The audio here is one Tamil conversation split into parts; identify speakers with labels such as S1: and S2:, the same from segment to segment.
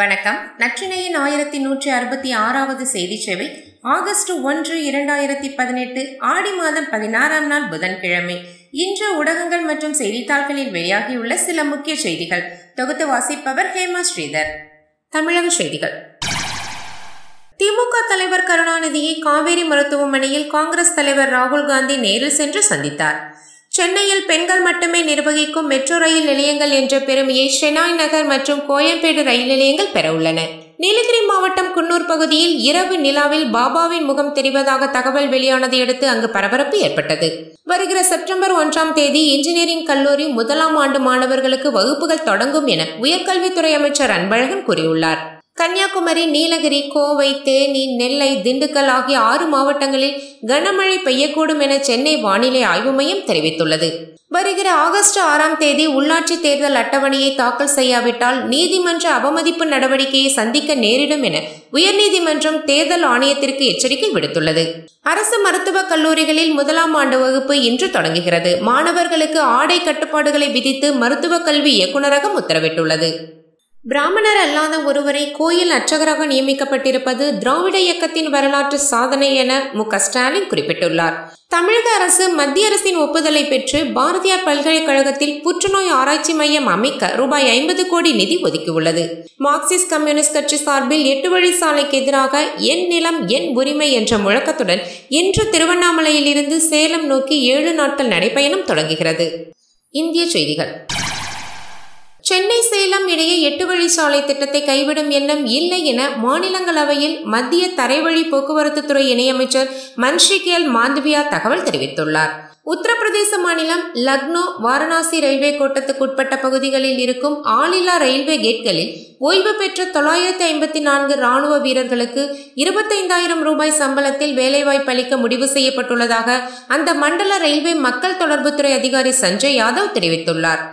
S1: வணக்கம் நற்றினையின் ஆயிரத்தி நூற்றி அறுபத்தி ஆறாவது செய்தி சேவை ஆகஸ்ட் ஒன்று இரண்டாயிரத்தி பதினெட்டு ஆடி மாதம் பதினாறாம் நாள் புதன்கிழமை இன்று ஊடகங்கள் மற்றும் செய்தித்தாள்களில் வெளியாகியுள்ள சில முக்கிய செய்திகள் தொகுத்து வாசிப்பவர் ஹேமா ஸ்ரீதர் தமிழக செய்திகள் திமுக தலைவர் கருணாநிதியை காவேரி மருத்துவமனையில் காங்கிரஸ் தலைவர் ராகுல் காந்தி நேரில் சென்று சந்தித்தார் சென்னையில் பெண்கள் மட்டுமே நிர்வகிக்கும் மெட்ரோ ரயில் நிலையங்கள் என்ற பெருமையை ஷெனாய் நகர் மற்றும் கோயம்பேடு ரயில் நிலையங்கள் பெறவுள்ளன நீலகிரி மாவட்டம் குன்னூர் பகுதியில் இரவு நிலாவில் பாபாவின் முகம் தெரிவதாக தகவல் வெளியானதை அடுத்து அங்கு பரபரப்பு ஏற்பட்டது வருகிற செப்டம்பர் ஒன்றாம் தேதி இன்ஜினியரிங் கல்லூரி முதலாம் ஆண்டு மாணவர்களுக்கு வகுப்புகள் தொடங்கும் என உயர்கல்வித்துறை அமைச்சர் அன்பழகன் கூறியுள்ளார் கன்னியாகுமரி நீலகிரி கோவை தேனி நெல்லை திண்டுக்கல் ஆகிய ஆறு மாவட்டங்களில் கனமழை பெய்யக்கூடும் என சென்னை வானிலை ஆய்வு மையம் தெரிவித்துள்ளது வருகிற ஆகஸ்ட் ஆறாம் தேதி உள்ளாட்சி தேர்தல் அட்டவணையை தாக்கல் செய்யாவிட்டால் நீதிமன்ற அவமதிப்பு நடவடிக்கையை சந்திக்க நேரிடும் என உயர்நீதிமன்றம் தேர்தல் ஆணையத்திற்கு எச்சரிக்கை விடுத்துள்ளது அரசு மருத்துவக் கல்லூரிகளில் முதலாம் ஆண்டு வகுப்பு இன்று தொடங்குகிறது மாணவர்களுக்கு ஆடை கட்டுப்பாடுகளை விதித்து மருத்துவக் கல்வி இயக்குநரகம் உத்தரவிட்டுள்ளது பிராமணர் அல்லாத ஒருவரை கோயில் அர்ச்சகராக நியமிக்கப்பட்டிருப்பது திராவிட இயக்கத்தின் வரலாற்று சாதனை என மு ஸ்டாலின் குறிப்பிட்டுள்ளார் தமிழக அரசு மத்திய அரசின் ஒப்புதலை பெற்று பாரதியார் பல்கலைக்கழகத்தில் புற்றுநோய் ஆராய்ச்சி மையம் அமைக்க ரூபாய் ஐம்பது கோடி நிதி ஒதுக்கியுள்ளது மார்க்சிஸ்ட் கம்யூனிஸ்ட் கட்சி சார்பில் எட்டு வழி சாலைக்கு எதிராக என் நிலம் என் உரிமை என்ற முழக்கத்துடன் இன்று திருவண்ணாமலையிலிருந்து சேலம் நோக்கி ஏழு நாட்கள் நடைபயணம் தொடங்குகிறது இந்திய செய்திகள் சென்னை சேலம் இடையே எட்டு வழி சாலை திட்டத்தை கைவிடும் எண்ணம் இல்லை என மாநிலங்களவையில் மத்திய தரைவழி போக்குவரத்து துறை இணையமைச்சர் மன்ஷி கேல் மாந்தவியா தகவல் தெரிவித்துள்ளார் உத்தரப்பிரதேச மாநிலம் லக்னோ வாரணாசி ரயில்வே கோட்டத்துக்குட்பட்ட பகுதிகளில் இருக்கும் ஆளில்லா ரயில்வே கேட்களில் ஓய்வு பெற்ற தொள்ளாயிரத்தி ஐம்பத்தி நான்கு ராணுவ வீரர்களுக்கு இருபத்தைந்தாயிரம் ரூபாய் சம்பளத்தில் வேலைவாய்ப்பு அளிக்க முடிவு செய்யப்பட்டுள்ளதாக அந்த மண்டல ரயில்வே மக்கள் தொடர்புத்துறை அதிகாரி சஞ்சய் யாதவ் தெரிவித்துள்ளார்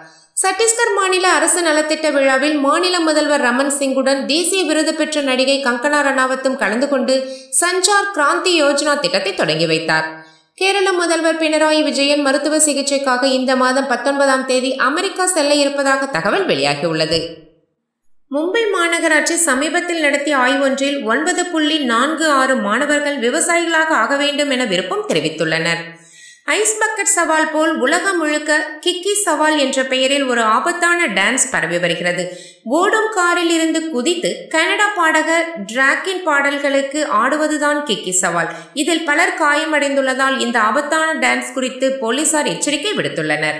S1: சட்டீஸ்கர் மாநில அரசு நலத்திட்ட விழாவில் மாநில முதல்வர் ரமன் சிங்குடன் தேசிய விருது பெற்ற நடிகை கங்கனா ரணாவத்தும் கலந்து கொண்டு சஞ்சார் கிராந்தி யோஜனா திட்டத்தை தொடங்கி வைத்தார் கேரள முதல்வர் பினராயி விஜயன் மருத்துவ சிகிச்சைக்காக இந்த மாதம் பத்தொன்பதாம் தேதி அமெரிக்கா செல்ல இருப்பதாக தகவல் வெளியாகியுள்ளது மும்பை மாநகராட்சி சமீபத்தில் நடத்திய ஆய்வொன்றில் ஒன்பது புள்ளி நான்கு ஆறு மாணவர்கள் விவசாயிகளாக ஆக வேண்டும் என விருப்பம் தெரிவித்துள்ளனர் ஐஸ் பக்கெட் சவால் போல் உலகம் முழுக்க கிக்கி சவால் என்ற பெயரில் ஒரு ஆபத்தான டான்ஸ் பரவி வருகிறது ஓடும் காரில் இருந்து குதித்து கனடா பாடகர் டிராக்கின் பாடல்களுக்கு ஆடுவதுதான் கிக்கி சவால் இதில் பலர் காயமடைந்துள்ளதால் இந்த ஆபத்தான டான்ஸ் குறித்து போலீசார் எச்சரிக்கை விடுத்துள்ளனர்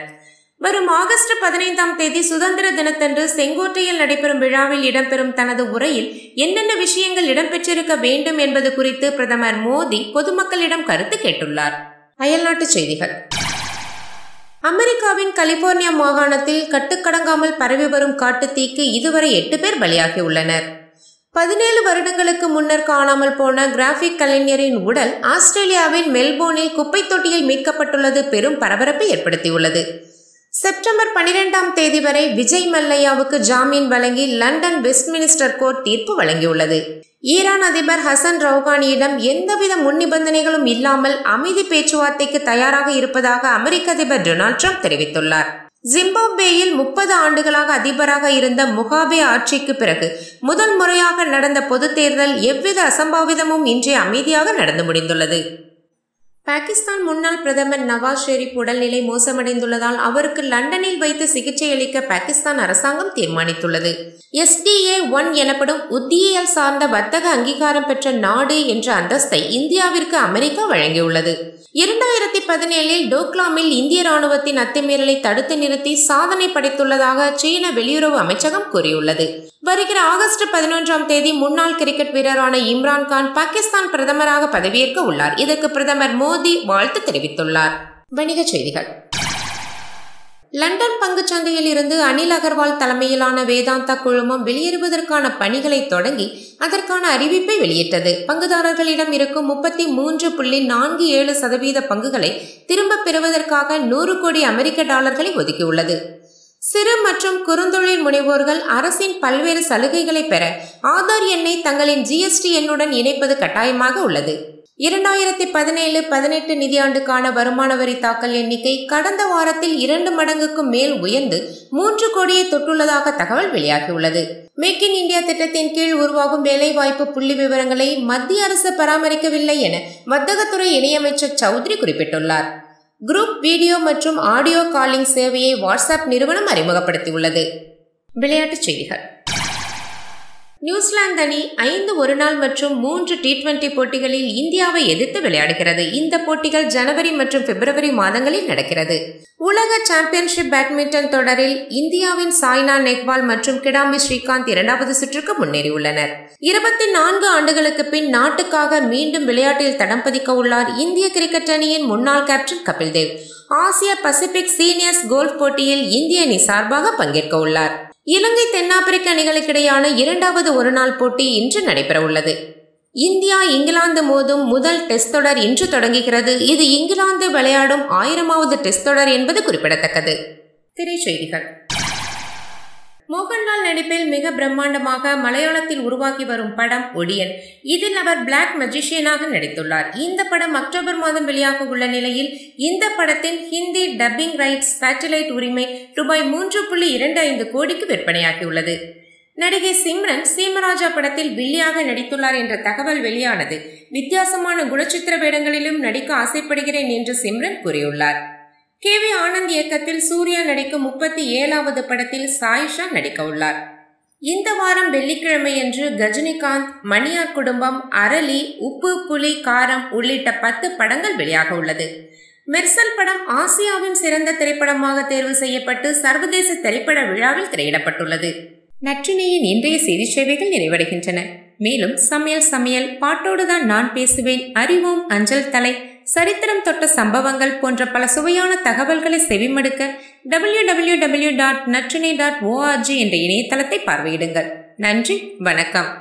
S1: வரும் ஆகஸ்ட் பதினைந்தாம் தேதி சுதந்திர தினத்தன்று செங்கோட்டையில் நடைபெறும் விழாவில் இடம்பெறும் தனது உரையில் என்னென்ன விஷயங்கள் இடம்பெற்றிருக்க வேண்டும் என்பது குறித்து பிரதமர் மோடி பொதுமக்களிடம் கருத்து கேட்டுள்ளார் அயல்நாட்டுச் செய்திகள் அமெரிக்காவின் கலிபோர்னியா மாகாணத்தில் கட்டுக்கடங்காமல் பரவி வரும் காட்டுத்தீக்கு இதுவரை எட்டு பேர் பலியாகியுள்ளனர் பதினேழு வருடங்களுக்கு முன்னர் காணாமல் போன கிராஃபிக் கலைஞரின் உடல் ஆஸ்திரேலியாவின் மெல்போர்னில் குப்பை தொட்டியில் மீட்கப்பட்டுள்ளது பெரும் பரபரப்பை ஏற்படுத்தியுள்ளது செப்டம்பர் பனிரெண்டாம் தேதி வரை விஜய் மல்லையாவுக்கு ஜாமீன் வழங்கி லண்டன் வெஸ்ட்மினிஸ்டர் கோர்ட் தீர்ப்பு வழங்கியுள்ளது ஈரான் அதிபர் ஹசன் ரவுகானியிடம் எந்தவித முன்னிபந்தனைகளும் இல்லாமல் அமைதி பேச்சுவார்த்தைக்கு தயாராக இருப்பதாக அமெரிக்க அதிபர் டொனால்ட் ட்ரம்ப் தெரிவித்துள்ளார் ஜிம்பாப்வேயில் முப்பது ஆண்டுகளாக அதிபராக இருந்த முகாபே ஆட்சிக்கு பிறகு முதல் முறையாக நடந்த பொது தேர்தல் எவ்வித அசம்பாவிதமும் இன்றே அமைதியாக நடந்து முடிந்துள்ளது பாகிஸ்தான் முன்னாள் பிரதமர் நவாஸ் ஷெரீப் உடல்நிலை மோசமடைந்துள்ளதால் அவருக்கு லண்டனில் வைத்து சிகிச்சை அளிக்க பாகிஸ்தான் அரசாங்கம் தீர்மானித்துள்ளது எஸ்டிஏ ஒன் எனப்படும் உத்தியியல் சார்ந்த வர்த்தக அங்கீகாரம் பெற்ற நாடு என்ற அந்தஸ்தை இந்தியாவிற்கு அமெரிக்கா வழங்கியுள்ளது இரண்டாயிரத்தி பதினேழில் டோக்லாமில் இந்திய ராணுவத்தின் அத்துமீறலை தடுத்து நிறுத்தி சாதனை படைத்துள்ளதாக சீன வெளியுறவு அமைச்சகம் கூறியுள்ளது வருகிற ஆகஸ்ட் பதினொன்றாம் தேதி முன்னாள் கிரிக்கெட் வீரரான இம்ரான்கான் பாகிஸ்தான் பிரதமராக பதவியேற்க உள்ளார் இதற்கு பிரதமர் மோடி வாழ்த்து தெரிவித்துள்ளார் வணிகச் செய்திகள் லண்டன் சந்தையில் இருந்து அனில் அகர்வால் தலைமையிலான வேதாந்தா குழுமம் வெளியேறுவதற்கான பணிகளை தொடங்கி அதற்கான அறிவிப்பை வெளியிட்டது பங்குதாரர்களிடம் இருக்கும் முப்பத்தி மூன்று புள்ளி நான்கு ஏழு சதவீத பங்குகளை திரும்பப் பெறுவதற்காக நூறு கோடி அமெரிக்க டாலர்களை ஒதுக்கியுள்ளது சிறு மற்றும் குறுந்தொழில் முனைவோர்கள் அரசின் பல்வேறு சலுகைகளை பெற ஆதார் எண்ணை தங்களின் ஜிஎஸ்டி எண்ணுடன் இணைப்பது கட்டாயமாக உள்ளது இரண்டாயிரத்தி பதினேழு பதினெட்டு நிதியாண்டுக்கான வருமான வரி தாக்கல் எண்ணிக்கை கடந்த வாரத்தில் இரண்டு மடங்குக்கும் மேல் உயர்ந்து மூன்று கோடியை தொட்டுள்ளதாக தகவல் வெளியாகியுள்ளது மேக் இன் இந்தியா திட்டத்தின் கீழ் உருவாகும் வேலைவாய்ப்பு புள்ளி விவரங்களை மத்திய அரசு பராமரிக்கவில்லை என வர்த்தகத்துறை இணையமைச்சர் சௌத்ரி குறிப்பிட்டுள்ளார் குரூப் வீடியோ மற்றும் ஆடியோ காலிங் சேவையை வாட்ஸ்அப் நிறுவனம் அறிமுகப்படுத்தியுள்ளது விளையாட்டுச் செய்திகள் நியூசிலாந்து அணி ஐந்து ஒருநாள் மற்றும் மூன்று டி டுவெண்டி போட்டிகளில் இந்தியாவை எதிர்த்து விளையாடுகிறது இந்த போட்டிகள் ஜனவரி மற்றும் பிப்ரவரி மாதங்களில் நடக்கிறது உலக சாம்பியன்ஷிப் பேட்மிண்டன் தொடரில் இந்தியாவின் சாய்னா நேக்வால் மற்றும் கிடாம்பி ஸ்ரீகாந்த் இரண்டாவது சுற்றுக்கு முன்னேறியுள்ளனர் இருபத்தி நான்கு ஆண்டுகளுக்கு பின் நாட்டுக்காக மீண்டும் விளையாட்டில் தடம் பதிக்க உள்ளார் இந்திய கிரிக்கெட் அணியின் முன்னாள் கேப்டன் கபில் தேவ் ஆசிய பசிபிக் சீனியர்ஸ் கோல்ஃப் போட்டியில் இந்திய அணி சார்பாக பங்கேற்க உள்ளார் இலங்கை தென்னாப்பிரிக்க அணிகளுக்கிடையான இரண்டாவது ஒருநாள் போட்டி இன்று நடைபெறவுள்ளது இந்தியா இங்கிலாந்து மோதும் முதல் டெஸ்ட் தொடர் இன்று தொடங்குகிறது இது இங்கிலாந்து விளையாடும் ஆயிரமாவது டெஸ்ட் தொடர் என்பது குறிப்பிடத்தக்கது திரைச்செய்திகள் மோகன்லால் நடிப்பில் மிக பிரம்மாண்டமாக மலையாளத்தில் உருவாகி வரும் படம் ஒடியன் இதில் அவர் பிளாக் மஜிஷியனாக நடித்துள்ளார் இந்த படம் அக்டோபர் மாதம் வெளியாக உள்ள நிலையில் இந்த படத்தின் ஹிந்தி டப்பிங் ரைட்ஸ் சேட்டலைட் உரிமை ரூபாய் மூன்று புள்ளி இரண்டு ஐந்து கோடிக்கு விற்பனையாகியுள்ளது நடிகை சிம்ரன் சீமராஜா படத்தில் வில்லியாக நடித்துள்ளார் என்ற தகவல் வெளியானது வித்தியாசமான குணச்சித்திர வேடங்களிலும் நடிக்க ஆசைப்படுகிறேன் என்று சிம்ரன் கூறியுள்ளார் கே வி ஆனந்த் இயக்கத்தில் சூர்யா நடிக்கும் முப்பத்தி ஏழாவது படத்தில் சாயிஷா நடிக்க உள்ளார் இந்த வாரம் வெள்ளிக்கிழமையன்று கஜினிகாந்த் மணியார் குடும்பம் அரளி உப்பு புலி காரம் உள்ளிட்ட பத்து படங்கள் வெளியாக உள்ளது மெர்சல் படம் ஆசியாவின் சிறந்த திரைப்படமாக தேர்வு செய்யப்பட்டு சர்வதேச திரைப்பட விழாவில் திரையிடப்பட்டுள்ளது நற்றினியின் இன்றைய செய்தி சேவைகள் நிறைவடைகின்றன மேலும் சமையல் சமையல் பாட்டோடுதான் நான் பேசுவேன் அறிவோம் அஞ்சல் தலை சரித்திரம் தொட்ட சம்பவங்கள் போன்ற பல சுவையான தகவல்களை செவிமடுக்க W W W dot Natrinai dot O R G என்ற இணையதளத்தை பார்வையிடுங்கள் நன்றி வணக்கம்